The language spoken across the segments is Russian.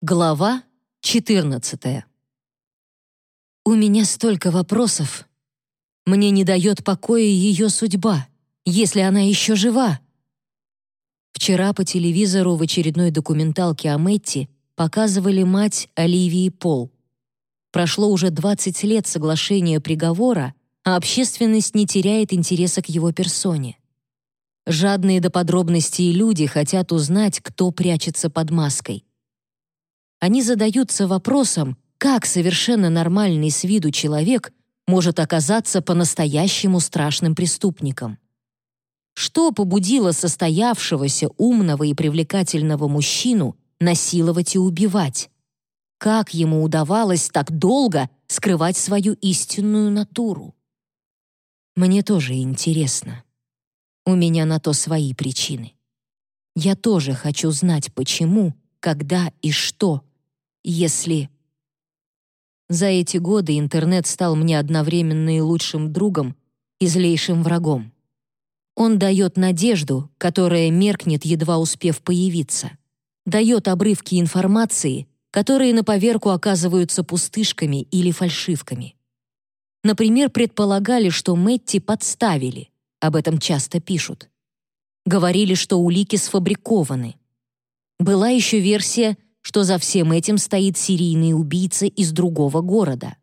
Глава 14 У меня столько вопросов. Мне не дает покоя ее судьба, если она еще жива. Вчера по телевизору в очередной документалке о Мэтти показывали мать Оливии Пол. Прошло уже 20 лет соглашения приговора, а общественность не теряет интереса к его персоне. Жадные до подробностей люди хотят узнать, кто прячется под маской. Они задаются вопросом, как совершенно нормальный с виду человек может оказаться по-настоящему страшным преступником. Что побудило состоявшегося умного и привлекательного мужчину насиловать и убивать? Как ему удавалось так долго скрывать свою истинную натуру? Мне тоже интересно. У меня на то свои причины. Я тоже хочу знать, почему, когда и что если... За эти годы интернет стал мне одновременно и лучшим другом, и злейшим врагом. Он дает надежду, которая меркнет, едва успев появиться. Дает обрывки информации, которые на поверку оказываются пустышками или фальшивками. Например, предполагали, что Мэтти подставили. Об этом часто пишут. Говорили, что улики сфабрикованы. Была еще версия, что за всем этим стоит серийный убийца из другого города.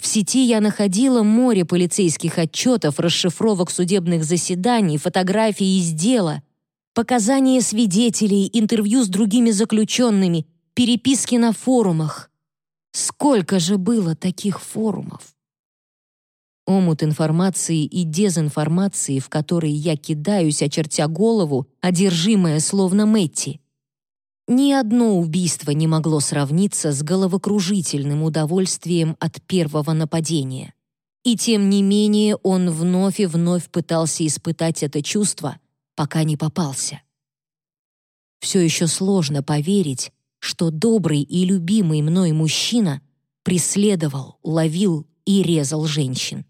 В сети я находила море полицейских отчетов, расшифровок судебных заседаний, фотографий из дела, показания свидетелей, интервью с другими заключенными, переписки на форумах. Сколько же было таких форумов? Омут информации и дезинформации, в который я кидаюсь, очертя голову, одержимая словно Мэтти — ни одно убийство не могло сравниться с головокружительным удовольствием от первого нападения. И тем не менее он вновь и вновь пытался испытать это чувство, пока не попался. Все еще сложно поверить, что добрый и любимый мной мужчина преследовал, ловил и резал женщин.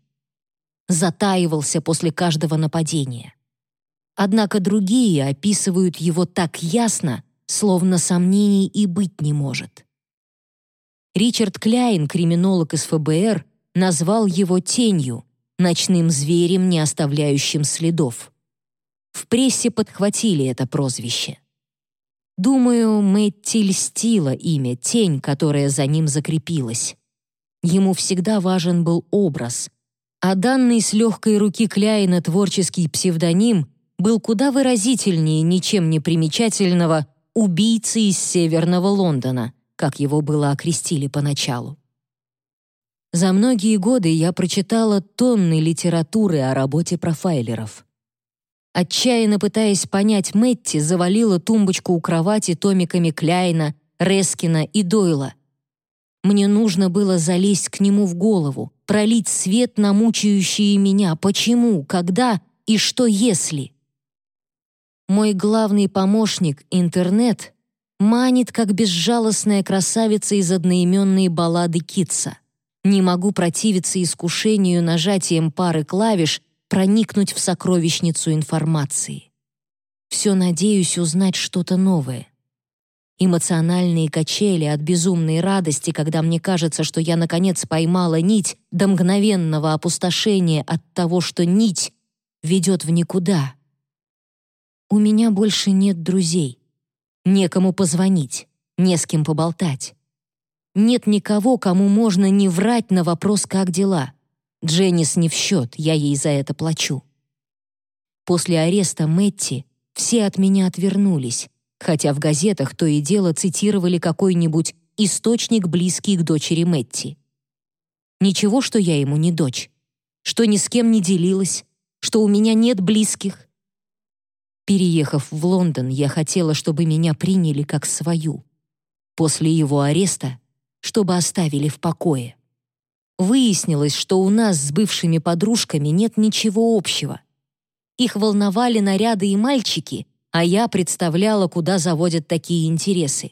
Затаивался после каждого нападения. Однако другие описывают его так ясно, словно сомнений и быть не может. Ричард Кляйн, криминолог из ФБР, назвал его тенью, ночным зверем, не оставляющим следов. В прессе подхватили это прозвище. Думаю, Мэтти льстила имя «Тень», которая за ним закрепилась. Ему всегда важен был образ, а данный с легкой руки Кляйна творческий псевдоним был куда выразительнее ничем не примечательного убийцы из Северного Лондона, как его было окрестили поначалу. За многие годы я прочитала тонны литературы о работе профайлеров. Отчаянно пытаясь понять Мэтти, завалила тумбочку у кровати томиками Кляйна, Рескина и Дойла. Мне нужно было залезть к нему в голову, пролить свет на мучающие меня почему, когда и что если. Мой главный помощник, интернет, манит, как безжалостная красавица из одноименной баллады Китса. Не могу противиться искушению нажатием пары клавиш проникнуть в сокровищницу информации. Все надеюсь узнать что-то новое. Эмоциональные качели от безумной радости, когда мне кажется, что я наконец поймала нить до мгновенного опустошения от того, что нить ведет в никуда — у меня больше нет друзей. Некому позвонить, не с кем поболтать. Нет никого, кому можно не врать на вопрос «как дела?». Дженнис не в счет, я ей за это плачу. После ареста Мэтти все от меня отвернулись, хотя в газетах то и дело цитировали какой-нибудь источник, близкий к дочери Мэтти. Ничего, что я ему не дочь, что ни с кем не делилась, что у меня нет близких, Переехав в Лондон, я хотела, чтобы меня приняли как свою. После его ареста, чтобы оставили в покое. Выяснилось, что у нас с бывшими подружками нет ничего общего. Их волновали наряды и мальчики, а я представляла, куда заводят такие интересы.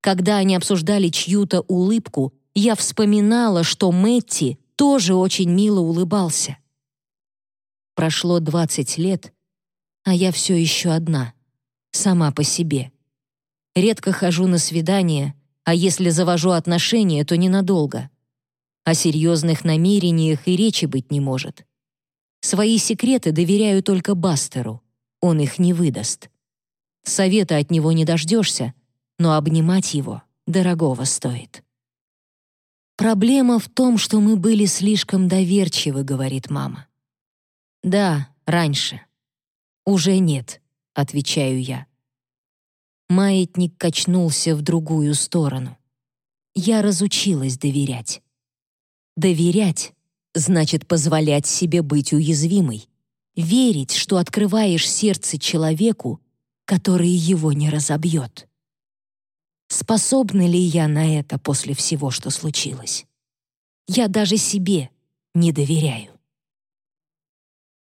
Когда они обсуждали чью-то улыбку, я вспоминала, что Мэтти тоже очень мило улыбался. Прошло 20 лет, а я все еще одна, сама по себе. Редко хожу на свидания, а если завожу отношения, то ненадолго. О серьезных намерениях и речи быть не может. Свои секреты доверяю только Бастеру. Он их не выдаст. Совета от него не дождешься, но обнимать его дорогого стоит. «Проблема в том, что мы были слишком доверчивы», — говорит мама. «Да, раньше. Уже нет», — отвечаю я. Маятник качнулся в другую сторону. Я разучилась доверять. Доверять значит позволять себе быть уязвимой, верить, что открываешь сердце человеку, который его не разобьет. Способна ли я на это после всего, что случилось? Я даже себе не доверяю.